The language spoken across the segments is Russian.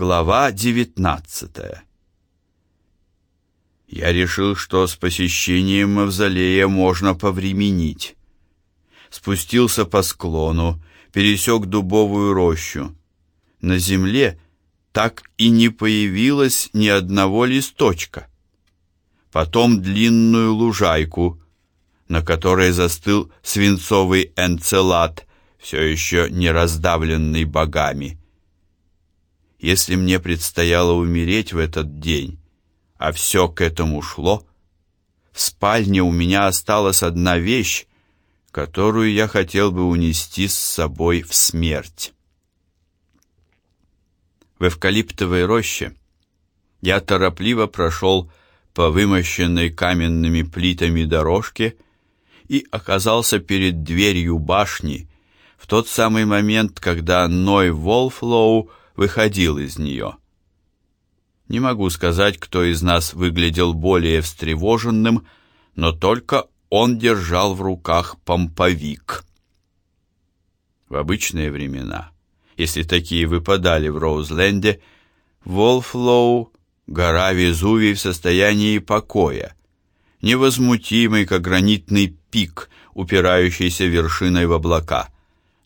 Глава 19 Я решил, что с посещением мавзолея можно повременить. Спустился по склону, пересек дубовую рощу. На земле так и не появилось ни одного листочка. Потом длинную лужайку, на которой застыл свинцовый энцелад, все еще не раздавленный богами. Если мне предстояло умереть в этот день, а все к этому шло, в спальне у меня осталась одна вещь, которую я хотел бы унести с собой в смерть. В эвкалиптовой роще я торопливо прошел по вымощенной каменными плитами дорожке и оказался перед дверью башни в тот самый момент, когда Ной Волфлоу выходил из нее. Не могу сказать, кто из нас выглядел более встревоженным, но только он держал в руках помповик. В обычные времена, если такие выпадали в Роузленде, Волфлоу, гора Везувий в состоянии покоя, невозмутимый, как гранитный пик, упирающийся вершиной в облака.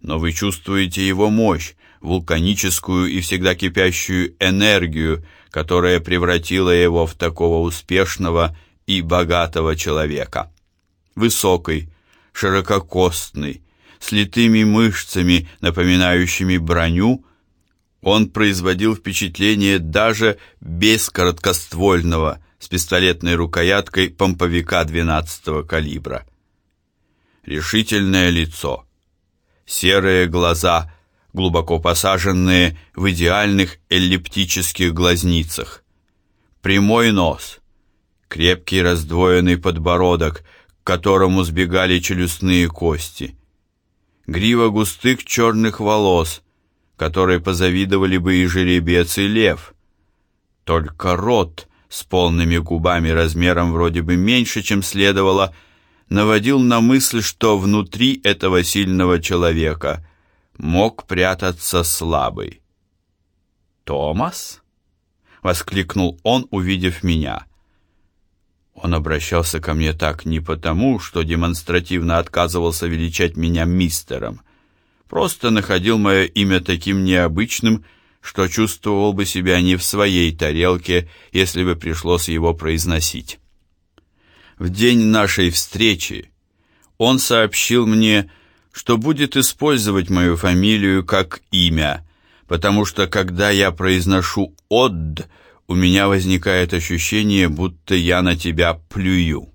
Но вы чувствуете его мощь, вулканическую и всегда кипящую энергию, которая превратила его в такого успешного и богатого человека. Высокий, ширококостный, с литыми мышцами, напоминающими броню, он производил впечатление даже без короткоствольного с пистолетной рукояткой помповика 12-го калибра. Решительное лицо, серые глаза глубоко посаженные в идеальных эллиптических глазницах. Прямой нос, крепкий раздвоенный подбородок, к которому сбегали челюстные кости. Грива густых черных волос, которые позавидовали бы и жеребец, и лев. Только рот с полными губами размером вроде бы меньше, чем следовало, наводил на мысль, что внутри этого сильного человека – мог прятаться слабый. «Томас?» — воскликнул он, увидев меня. Он обращался ко мне так не потому, что демонстративно отказывался величать меня мистером, просто находил мое имя таким необычным, что чувствовал бы себя не в своей тарелке, если бы пришлось его произносить. В день нашей встречи он сообщил мне, что будет использовать мою фамилию как имя, потому что когда я произношу «Одд», у меня возникает ощущение, будто я на тебя плюю.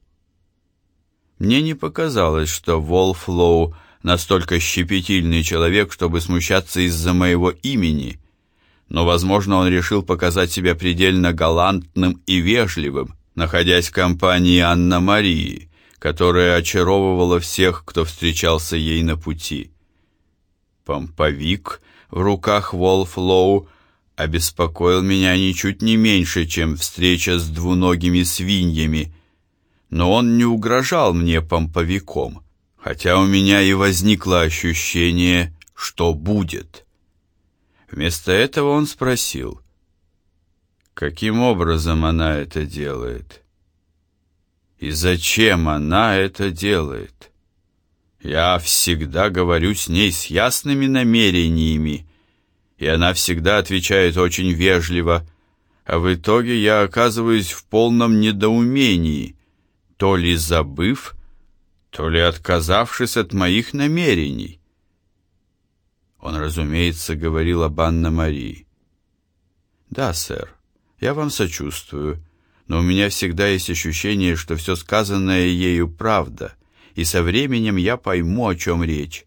Мне не показалось, что Волфлоу настолько щепетильный человек, чтобы смущаться из-за моего имени, но, возможно, он решил показать себя предельно галантным и вежливым, находясь в компании Анна-Марии, которая очаровывала всех, кто встречался ей на пути. Помповик в руках Волфлоу обеспокоил меня ничуть не меньше, чем встреча с двуногими свиньями, но он не угрожал мне помповиком, хотя у меня и возникло ощущение, что будет. Вместо этого он спросил, каким образом она это делает. И зачем она это делает? Я всегда говорю с ней с ясными намерениями, и она всегда отвечает очень вежливо, а в итоге я оказываюсь в полном недоумении, то ли забыв, то ли отказавшись от моих намерений. Он, разумеется, говорил об Анна-Марии. «Да, сэр, я вам сочувствую но у меня всегда есть ощущение, что все сказанное ею правда, и со временем я пойму, о чем речь.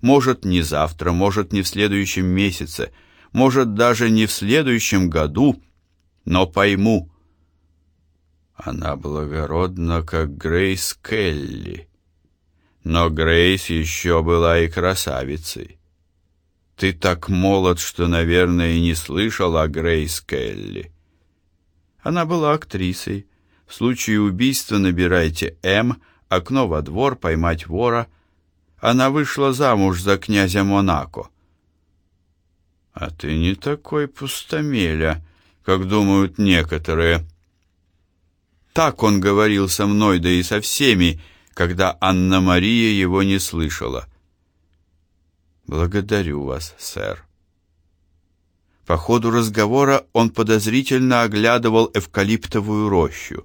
Может, не завтра, может, не в следующем месяце, может, даже не в следующем году, но пойму. Она благородна, как Грейс Келли. Но Грейс еще была и красавицей. Ты так молод, что, наверное, и не слышал о Грейс Келли. Она была актрисой. В случае убийства набирайте М, окно во двор, поймать вора. Она вышла замуж за князя Монако. А ты не такой пустомеля, как думают некоторые. Так он говорил со мной, да и со всеми, когда Анна-Мария его не слышала. Благодарю вас, сэр. По ходу разговора он подозрительно оглядывал эвкалиптовую рощу.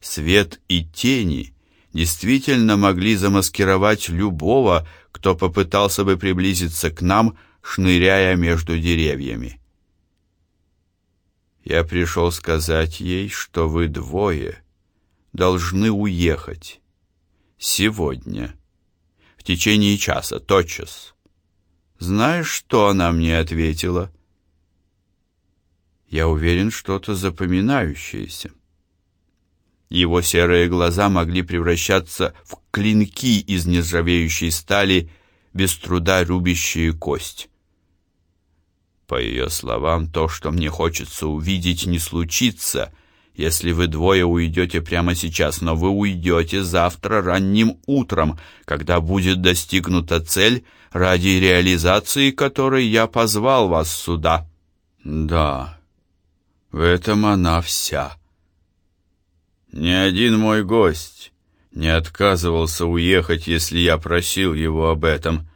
Свет и тени действительно могли замаскировать любого, кто попытался бы приблизиться к нам, шныряя между деревьями. Я пришел сказать ей, что вы двое должны уехать. Сегодня. В течение часа, тотчас. Знаешь, что она мне ответила? Я уверен, что-то запоминающееся. Его серые глаза могли превращаться в клинки из нержавеющей стали, без труда рубящие кость. По ее словам, то, что мне хочется увидеть, не случится, если вы двое уйдете прямо сейчас, но вы уйдете завтра ранним утром, когда будет достигнута цель, ради реализации которой я позвал вас сюда. Да, в этом она вся. Ни один мой гость не отказывался уехать, если я просил его об этом.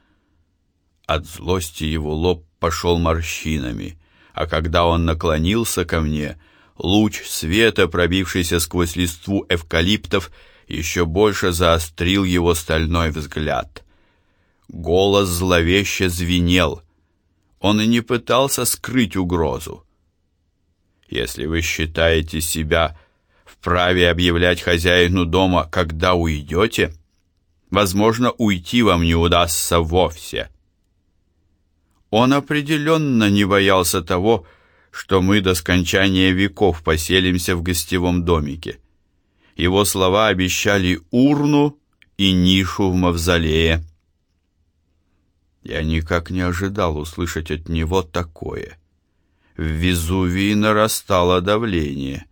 От злости его лоб пошел морщинами, а когда он наклонился ко мне, луч света, пробившийся сквозь листву эвкалиптов, еще больше заострил его стальной взгляд. Голос зловеще звенел. Он и не пытался скрыть угрозу. Если вы считаете себя вправе объявлять хозяину дома, когда уйдете, возможно, уйти вам не удастся вовсе. Он определенно не боялся того, что мы до скончания веков поселимся в гостевом домике. Его слова обещали урну и нишу в мавзолее. Я никак не ожидал услышать от него такое. В Везувии нарастало давление.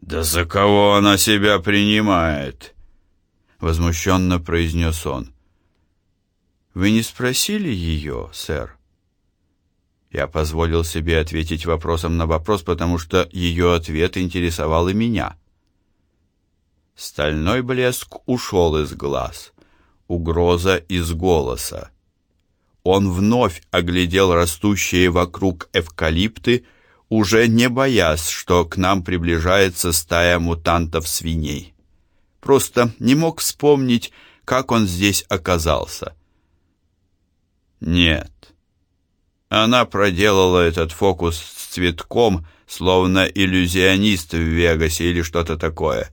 «Да за кого она себя принимает?» Возмущенно произнес он. Вы не спросили ее, сэр? Я позволил себе ответить вопросом на вопрос, потому что ее ответ интересовал и меня. Стальной блеск ушел из глаз, угроза из голоса. Он вновь оглядел растущие вокруг эвкалипты, уже не боясь, что к нам приближается стая мутантов-свиней. Просто не мог вспомнить, как он здесь оказался. Нет. Она проделала этот фокус с цветком, словно иллюзионист в Вегасе или что-то такое.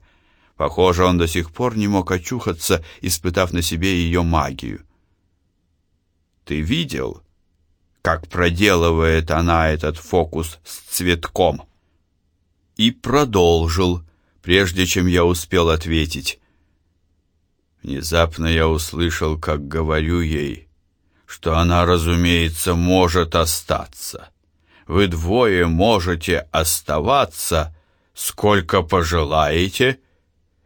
Похоже, он до сих пор не мог очухаться, испытав на себе ее магию. Ты видел, как проделывает она этот фокус с цветком? И продолжил, прежде чем я успел ответить. Внезапно я услышал, как говорю ей что она, разумеется, может остаться. Вы двое можете оставаться, сколько пожелаете,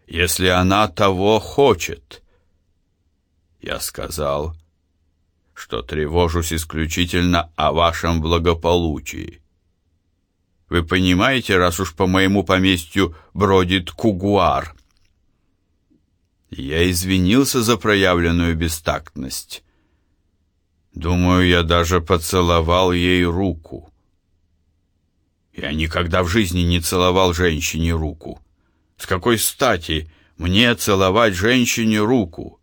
если она того хочет. Я сказал, что тревожусь исключительно о вашем благополучии. Вы понимаете, раз уж по моему поместью бродит кугуар. Я извинился за проявленную бестактность. Думаю, я даже поцеловал ей руку. Я никогда в жизни не целовал женщине руку. С какой стати мне целовать женщине руку?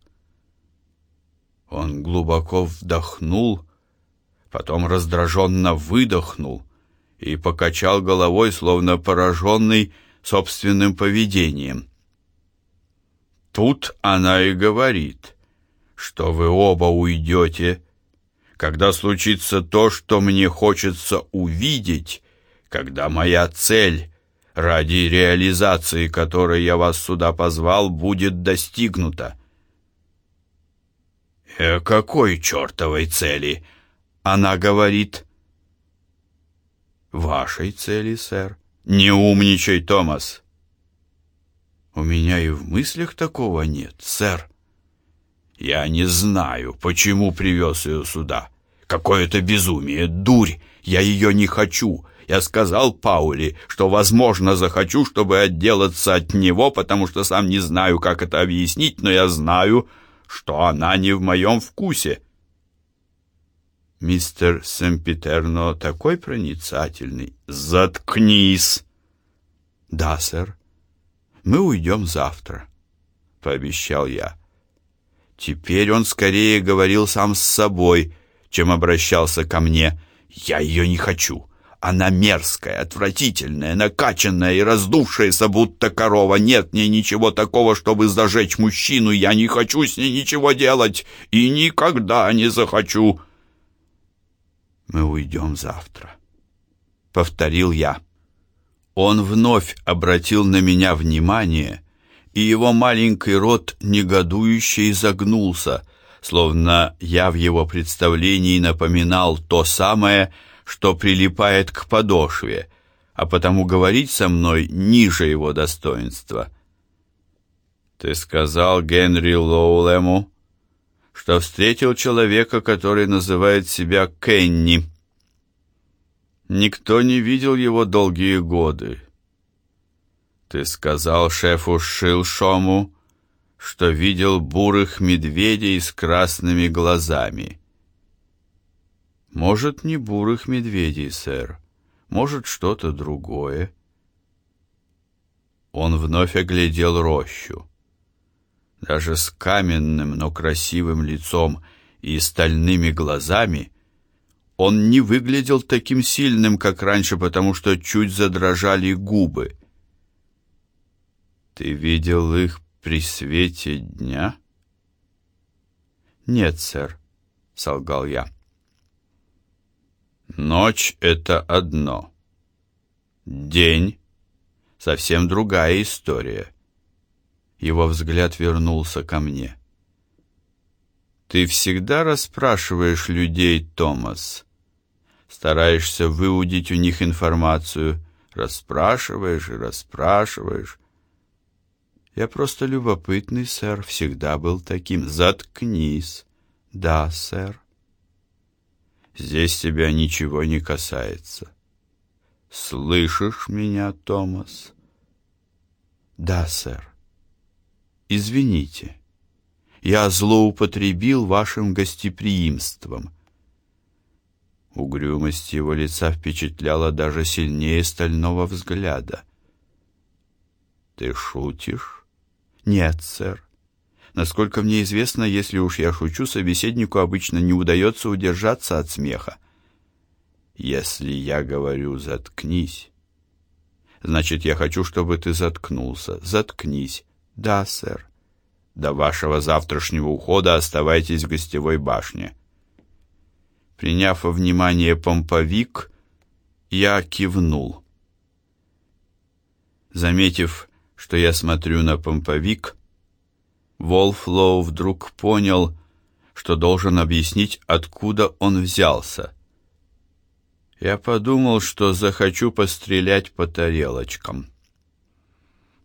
Он глубоко вдохнул, потом раздраженно выдохнул и покачал головой, словно пораженный собственным поведением. Тут она и говорит, что вы оба уйдете когда случится то, что мне хочется увидеть, когда моя цель, ради реализации которой я вас сюда позвал, будет достигнута. «Э, какой чертовой цели?» Она говорит. «Вашей цели, сэр». «Не умничай, Томас». «У меня и в мыслях такого нет, сэр». Я не знаю, почему привез ее сюда. Какое-то безумие, дурь. Я ее не хочу. Я сказал Паули, что, возможно, захочу, чтобы отделаться от него, потому что сам не знаю, как это объяснить, но я знаю, что она не в моем вкусе. Мистер Сэмпетерно такой проницательный. Заткнись. Да, сэр. Мы уйдем завтра, пообещал я. Теперь он скорее говорил сам с собой, чем обращался ко мне. Я ее не хочу. Она мерзкая, отвратительная, накачанная и раздувшаяся, будто корова. Нет мне ничего такого, чтобы зажечь мужчину. Я не хочу с ней ничего делать и никогда не захочу. Мы уйдем завтра, — повторил я. Он вновь обратил на меня внимание, и его маленький рот негодующе изогнулся, словно я в его представлении напоминал то самое, что прилипает к подошве, а потому говорить со мной ниже его достоинства. Ты сказал Генри Лоулему, что встретил человека, который называет себя Кенни. Никто не видел его долгие годы. Ты сказал шефу Шилшому, что видел бурых медведей с красными глазами. Может, не бурых медведей, сэр. Может, что-то другое. Он вновь оглядел рощу. Даже с каменным, но красивым лицом и стальными глазами он не выглядел таким сильным, как раньше, потому что чуть задрожали губы. Ты видел их при свете дня? Нет, сэр, солгал я. Ночь — это одно. День — совсем другая история. Его взгляд вернулся ко мне. Ты всегда расспрашиваешь людей, Томас. Стараешься выудить у них информацию. Расспрашиваешь и расспрашиваешь. Я просто любопытный, сэр, всегда был таким. Заткнись. Да, сэр. Здесь тебя ничего не касается. Слышишь меня, Томас? Да, сэр. Извините. Я злоупотребил вашим гостеприимством. Угрюмость его лица впечатляла даже сильнее стального взгляда. Ты шутишь? Нет, сэр. Насколько мне известно, если уж я шучу, собеседнику обычно не удается удержаться от смеха. Если я говорю «заткнись», значит, я хочу, чтобы ты заткнулся. Заткнись. Да, сэр. До вашего завтрашнего ухода оставайтесь в гостевой башне. Приняв во внимание помповик, я кивнул. Заметив, что я смотрю на помповик, Волфлоу вдруг понял, что должен объяснить, откуда он взялся. Я подумал, что захочу пострелять по тарелочкам.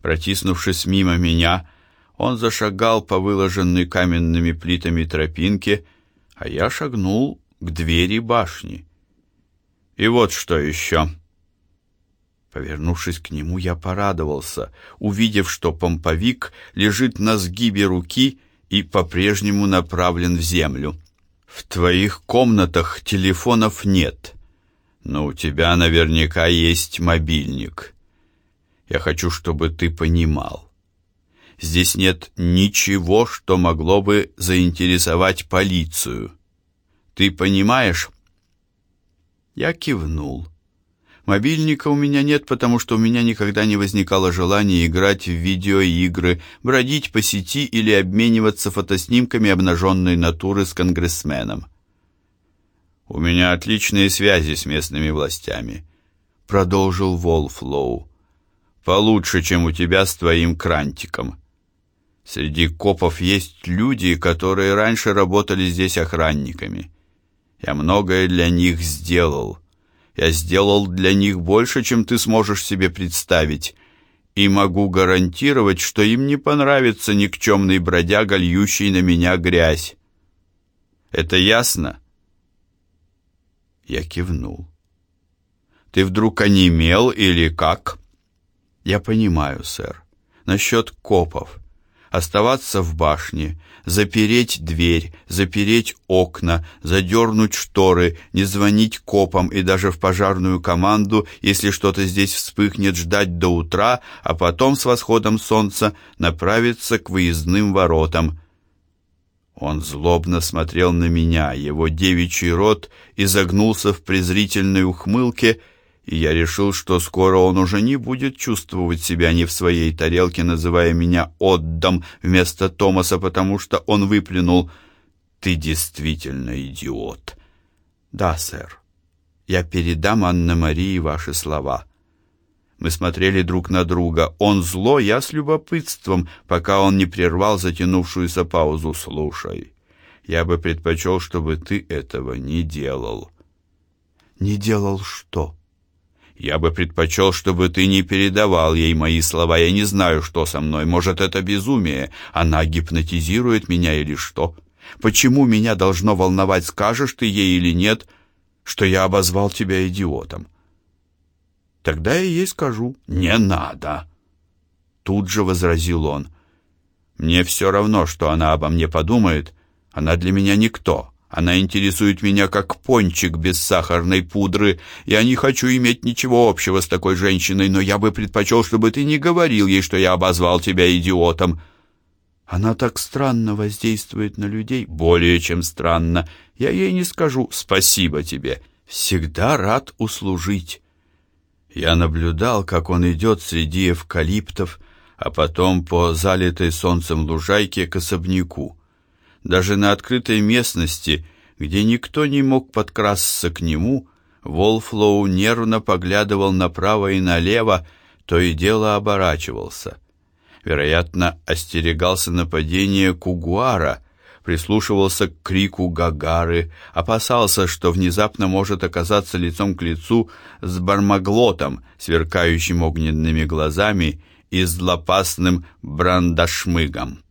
Протиснувшись мимо меня, он зашагал по выложенной каменными плитами тропинке, а я шагнул к двери башни. И вот что еще. Повернувшись к нему, я порадовался, увидев, что помповик лежит на сгибе руки и по-прежнему направлен в землю. В твоих комнатах телефонов нет, но у тебя наверняка есть мобильник. Я хочу, чтобы ты понимал. Здесь нет ничего, что могло бы заинтересовать полицию. Ты понимаешь? Я кивнул. Мобильника у меня нет, потому что у меня никогда не возникало желания играть в видеоигры, бродить по сети или обмениваться фотоснимками обнаженной натуры с конгрессменом. У меня отличные связи с местными властями, продолжил Волфлоу. Получше, чем у тебя с твоим крантиком. Среди копов есть люди, которые раньше работали здесь охранниками. Я многое для них сделал. Я сделал для них больше, чем ты сможешь себе представить, и могу гарантировать, что им не понравится никчемный бродяга, льющий на меня грязь. Это ясно? Я кивнул. «Ты вдруг онемел или как?» «Я понимаю, сэр. Насчет копов. Оставаться в башне, запереть дверь, запереть окна, задернуть шторы, не звонить копам и даже в пожарную команду, если что-то здесь вспыхнет, ждать до утра, а потом с восходом солнца направиться к выездным воротам. Он злобно смотрел на меня, его девичий рот изогнулся в презрительной ухмылке, и я решил, что скоро он уже не будет чувствовать себя не в своей тарелке, называя меня Отдом вместо Томаса, потому что он выплюнул «Ты действительно идиот». «Да, сэр, я передам Анне-Марии ваши слова». Мы смотрели друг на друга. Он зло, я с любопытством, пока он не прервал затянувшуюся паузу. «Слушай, я бы предпочел, чтобы ты этого не делал». «Не делал что?» Я бы предпочел, чтобы ты не передавал ей мои слова. Я не знаю, что со мной. Может, это безумие. Она гипнотизирует меня или что? Почему меня должно волновать, скажешь ты ей или нет, что я обозвал тебя идиотом? Тогда я ей скажу. Не надо. Тут же возразил он. Мне все равно, что она обо мне подумает. Она для меня никто. Она интересует меня как пончик без сахарной пудры. Я не хочу иметь ничего общего с такой женщиной, но я бы предпочел, чтобы ты не говорил ей, что я обозвал тебя идиотом. Она так странно воздействует на людей, более чем странно. Я ей не скажу «спасибо тебе». Всегда рад услужить. Я наблюдал, как он идет среди эвкалиптов, а потом по залитой солнцем лужайке к особняку. Даже на открытой местности, где никто не мог подкрасться к нему, Волфлоу нервно поглядывал направо и налево, то и дело оборачивался. Вероятно, остерегался нападения кугуара, прислушивался к крику Гагары, опасался, что внезапно может оказаться лицом к лицу с бармаглотом, сверкающим огненными глазами и злопасным брандашмыгом.